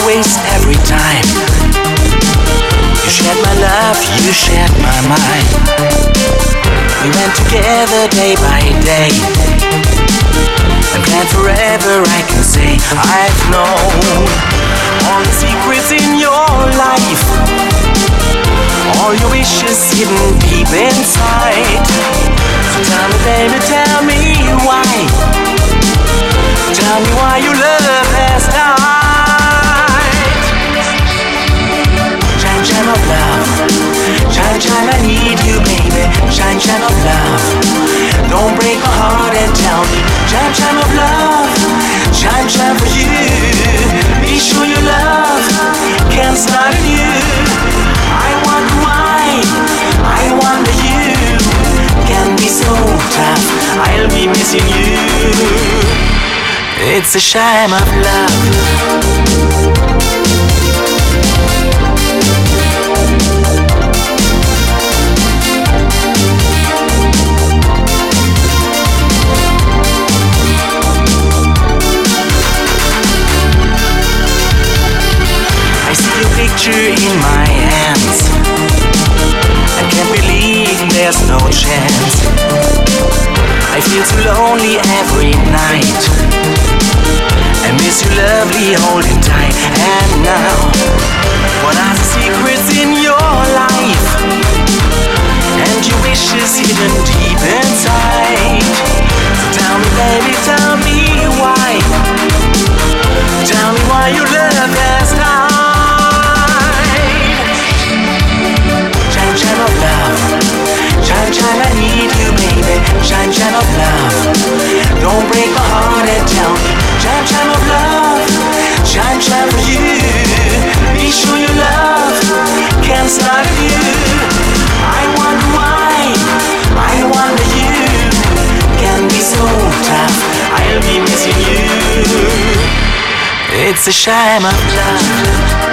always, every time. You shared my love, you shared my mind. We went together day by day. And plan forever I can say I've known all the secrets in your life. All your wishes hidden deep inside. So tell me, baby, tell me why. Tell me why your love has died. Missing you. It's a shame of love. I see your picture in my hands. I can't believe there's no chance. Feel so lonely every night. I miss you lovely holding tight. And now, what are the secrets in your It's a shame love.